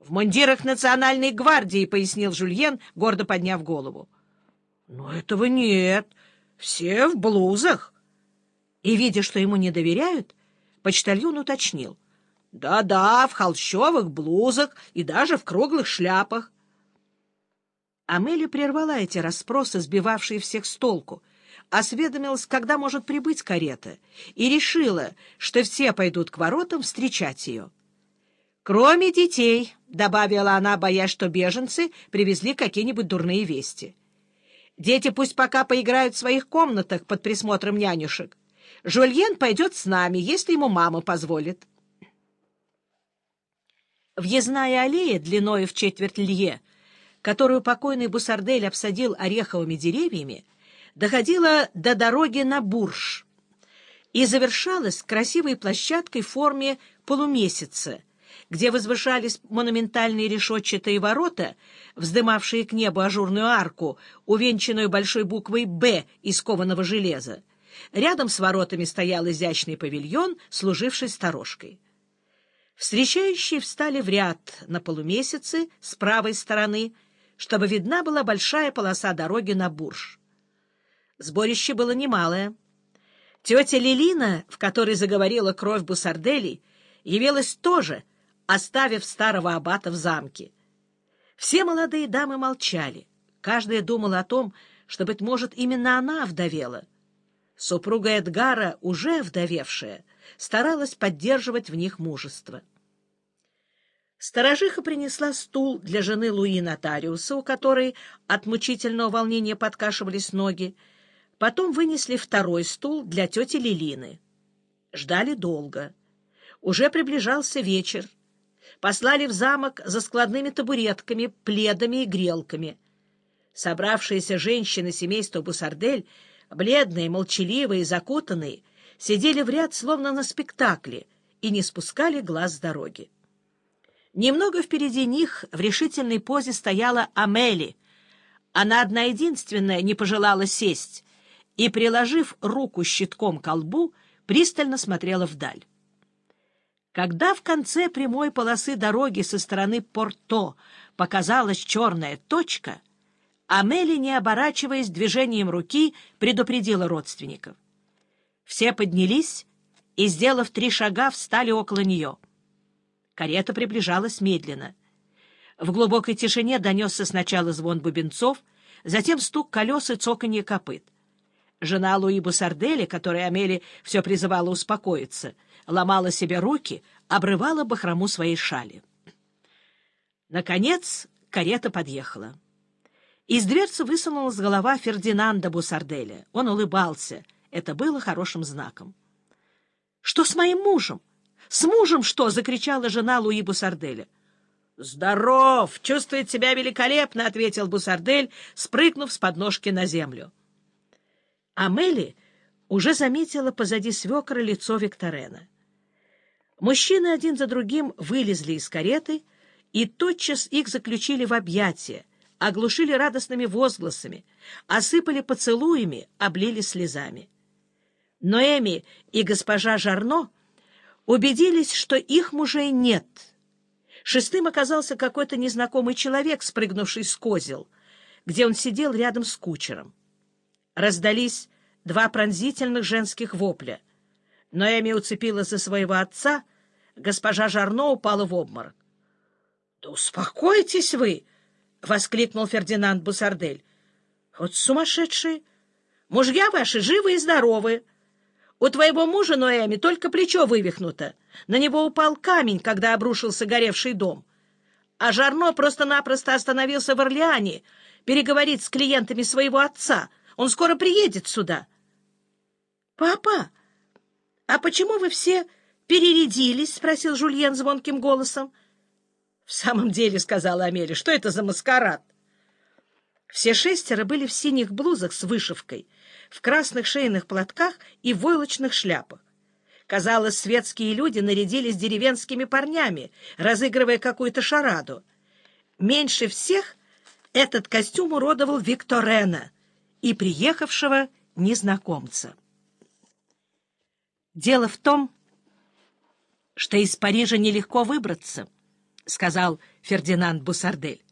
— В мундирах национальной гвардии, — пояснил Жульен, гордо подняв голову. — Но этого нет. Все в блузах. И, видя, что ему не доверяют, почтальон уточнил. Да — Да-да, в холщовых блузах и даже в круглых шляпах. Амели прервала эти расспросы, сбивавшие всех с толку, осведомилась, когда может прибыть карета, и решила, что все пойдут к воротам встречать ее. «Кроме детей», — добавила она, боясь, что беженцы привезли какие-нибудь дурные вести. «Дети пусть пока поиграют в своих комнатах под присмотром нянюшек. Жульен пойдет с нами, если ему мама позволит». Въездная аллея длиной в четверть лье, которую покойный Бусардель обсадил ореховыми деревьями, доходила до дороги на Бурж и завершалась красивой площадкой в форме полумесяца, где возвышались монументальные решетчатые ворота, вздымавшие к небу ажурную арку, увенчанную большой буквой «Б» из кованого железа. Рядом с воротами стоял изящный павильон, служивший сторожкой. Встречающие встали в ряд на полумесяце с правой стороны, чтобы видна была большая полоса дороги на Бурж. Сборище было немалое. Тетя Лилина, в которой заговорила кровь Бусардели, явилась тоже, оставив старого аббата в замке. Все молодые дамы молчали. Каждая думала о том, что, быть может, именно она вдовела. Супруга Эдгара, уже вдовевшая, старалась поддерживать в них мужество. Сторожиха принесла стул для жены Луи Нотариуса, у которой от мучительного волнения подкашивались ноги, Потом вынесли второй стул для тети Лилины. Ждали долго. Уже приближался вечер. Послали в замок за складными табуретками, пледами и грелками. Собравшиеся женщины семейства Бусардель, бледные, молчаливые, закутанные, сидели в ряд словно на спектакле и не спускали глаз с дороги. Немного впереди них в решительной позе стояла Амели. Она одна единственная не пожелала сесть, и, приложив руку щитком к колбу, пристально смотрела вдаль. Когда в конце прямой полосы дороги со стороны Порто показалась черная точка, Амели, не оборачиваясь движением руки, предупредила родственников. Все поднялись и, сделав три шага, встали около нее. Карета приближалась медленно. В глубокой тишине донесся сначала звон бубенцов, затем стук колес и цоканье копыт. Жена Луи Бусардели, которой Амели все призывала успокоиться, ломала себе руки, обрывала бахрому своей шали. Наконец карета подъехала. Из дверцы высунулась голова Фердинанда Бусарделя. Он улыбался. Это было хорошим знаком. — Что с моим мужем? С мужем что? — закричала жена Луи Бусарделя. — Здоров! Чувствует себя великолепно! — ответил Бусардель, спрыгнув с подножки на землю. Амели уже заметила позади свекра лицо Викторена. Мужчины один за другим вылезли из кареты, и тотчас их заключили в объятия, оглушили радостными возгласами, осыпали поцелуями, облили слезами. Ноэми и госпожа Жарно убедились, что их мужей нет. Шестым оказался какой-то незнакомый человек, спрыгнувший с козел, где он сидел рядом с кучером. Раздались два пронзительных женских вопля. Ноэми уцепилась за своего отца, госпожа Жарно упала в обморок. — Да успокойтесь вы! — воскликнул Фердинанд Бусардель. — Вот сумасшедшие! Мужья ваши живы и здоровы. У твоего мужа, Ноэми, только плечо вывихнуто. На него упал камень, когда обрушился горевший дом. А Жарно просто-напросто остановился в Орлеане переговорить с клиентами своего отца — он скоро приедет сюда. — Папа, а почему вы все перерядились? — спросил Жульен звонким голосом. — В самом деле, — сказала Амелия, — что это за маскарад? Все шестеро были в синих блузах с вышивкой, в красных шейных платках и войлочных шляпах. Казалось, светские люди нарядились деревенскими парнями, разыгрывая какую-то шараду. Меньше всех этот костюм уродовал Викторена — и приехавшего незнакомца. «Дело в том, что из Парижа нелегко выбраться», — сказал Фердинанд Бусардель.